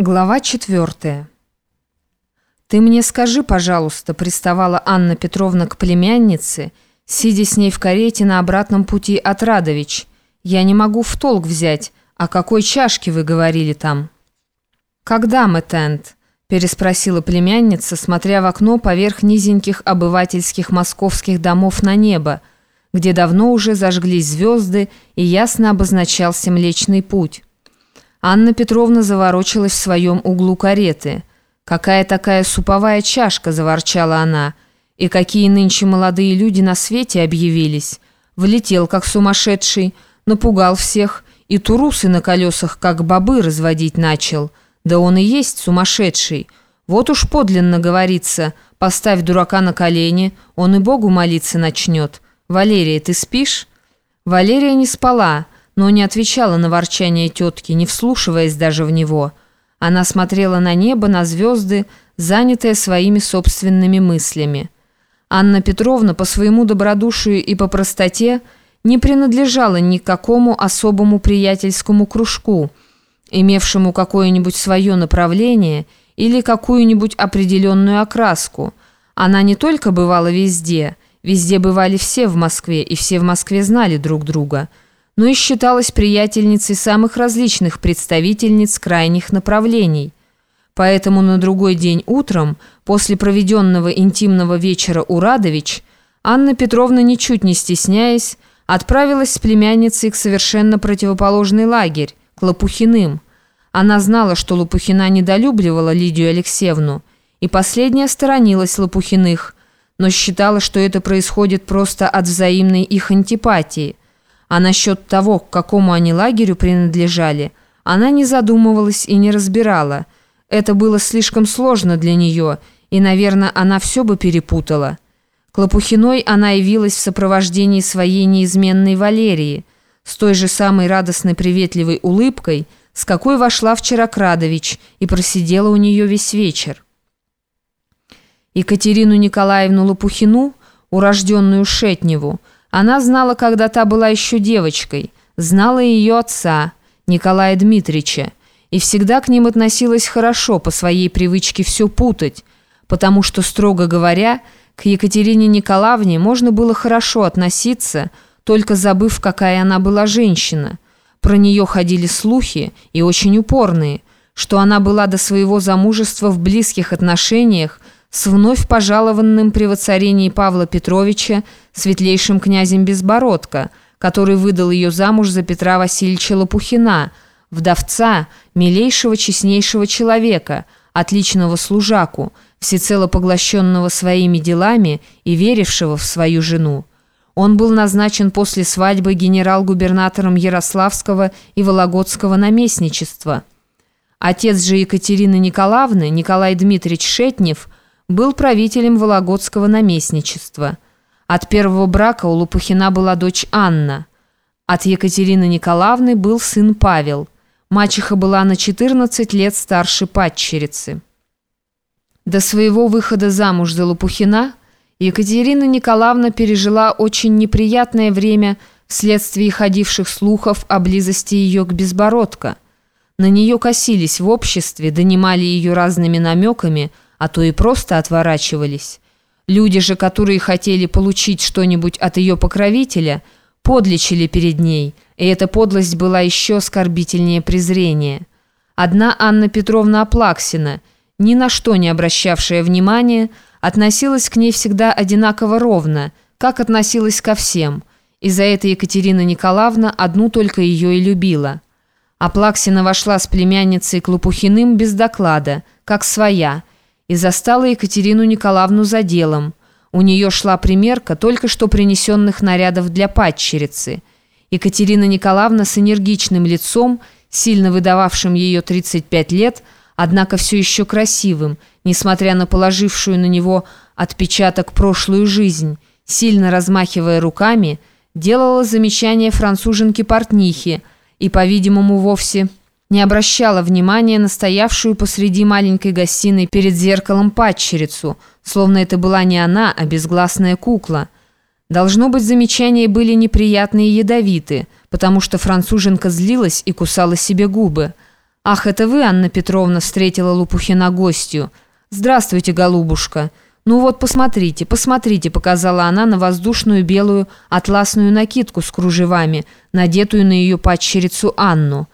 Глава четвертая. «Ты мне скажи, пожалуйста», — приставала Анна Петровна к племяннице, сидя с ней в карете на обратном пути от Радович. «Я не могу в толк взять. О какой чашке вы говорили там?» «Когда, Мэтент?» — переспросила племянница, смотря в окно поверх низеньких обывательских московских домов на небо, где давно уже зажглись звезды и ясно обозначался Млечный Путь. Анна Петровна заворочилась в своем углу кареты. «Какая такая суповая чашка!» – заворчала она. «И какие нынче молодые люди на свете объявились!» Влетел, как сумасшедший, напугал всех, и турусы на колесах, как бобы, разводить начал. Да он и есть сумасшедший. Вот уж подлинно говорится, поставь дурака на колени, он и Богу молиться начнет. Валерия, ты спишь?» Валерия не спала, но не отвечала на ворчание тетки, не вслушиваясь даже в него. Она смотрела на небо, на звезды, занятая своими собственными мыслями. Анна Петровна по своему добродушию и по простоте не принадлежала ни к какому особому приятельскому кружку, имевшему какое-нибудь свое направление или какую-нибудь определенную окраску. Она не только бывала везде, везде бывали все в Москве, и все в Москве знали друг друга – но и считалась приятельницей самых различных представительниц крайних направлений. Поэтому на другой день утром, после проведенного интимного вечера у Радович, Анна Петровна, ничуть не стесняясь, отправилась с племянницей к совершенно противоположный лагерь, к Лопухиным. Она знала, что Лопухина недолюбливала Лидию Алексеевну, и последняя сторонилась Лопухиных, но считала, что это происходит просто от взаимной их антипатии. А насчет того, к какому они лагерю принадлежали, она не задумывалась и не разбирала. Это было слишком сложно для нее, и, наверное, она все бы перепутала. К Лопухиной она явилась в сопровождении своей неизменной Валерии, с той же самой радостной приветливой улыбкой, с какой вошла вчера Крадович и просидела у нее весь вечер. Екатерину Николаевну Лопухину, урожденную Шетневу, она знала, когда та была еще девочкой, знала ее отца, Николая Дмитриевича, и всегда к ним относилась хорошо по своей привычке все путать, потому что, строго говоря, к Екатерине Николаевне можно было хорошо относиться, только забыв, какая она была женщина. Про нее ходили слухи, и очень упорные, что она была до своего замужества в близких отношениях с вновь пожалованным при воцарении Павла Петровича светлейшим князем Безбородко, который выдал ее замуж за Петра Васильевича Лопухина, вдовца, милейшего, честнейшего человека, отличного служаку, всецело поглощенного своими делами и верившего в свою жену. Он был назначен после свадьбы генерал-губернатором Ярославского и Вологодского наместничества. Отец же Екатерины Николаевны, Николай Дмитриевич Шетнев – был правителем Вологодского наместничества. От первого брака у Лопухина была дочь Анна. От Екатерины Николаевны был сын Павел. Мачеха была на 14 лет старше падчерицы. До своего выхода замуж за Лопухина Екатерина Николаевна пережила очень неприятное время вследствие ходивших слухов о близости ее к Безбородко. На нее косились в обществе, донимали ее разными намеками – а то и просто отворачивались. Люди же, которые хотели получить что-нибудь от ее покровителя, подлечили перед ней, и эта подлость была еще оскорбительнее презрения. Одна Анна Петровна Аплаксина, ни на что не обращавшая внимания, относилась к ней всегда одинаково ровно, как относилась ко всем, и за это Екатерина Николаевна одну только ее и любила. Аплаксина вошла с племянницей к без доклада, как своя – и застала Екатерину Николаевну за делом. У нее шла примерка только что принесенных нарядов для падчерицы. Екатерина Николаевна с энергичным лицом, сильно выдававшим ее 35 лет, однако все еще красивым, несмотря на положившую на него отпечаток прошлую жизнь, сильно размахивая руками, делала замечание француженке-портнихе и, по-видимому, вовсе не обращала внимания на стоявшую посреди маленькой гостиной перед зеркалом падчерицу, словно это была не она, а безгласная кукла. Должно быть, замечания были неприятные и ядовиты, потому что француженка злилась и кусала себе губы. «Ах, это вы, Анна Петровна?» – встретила Лопухина гостью. «Здравствуйте, голубушка. Ну вот, посмотрите, посмотрите», – показала она на воздушную белую атласную накидку с кружевами, надетую на ее падчерицу Анну.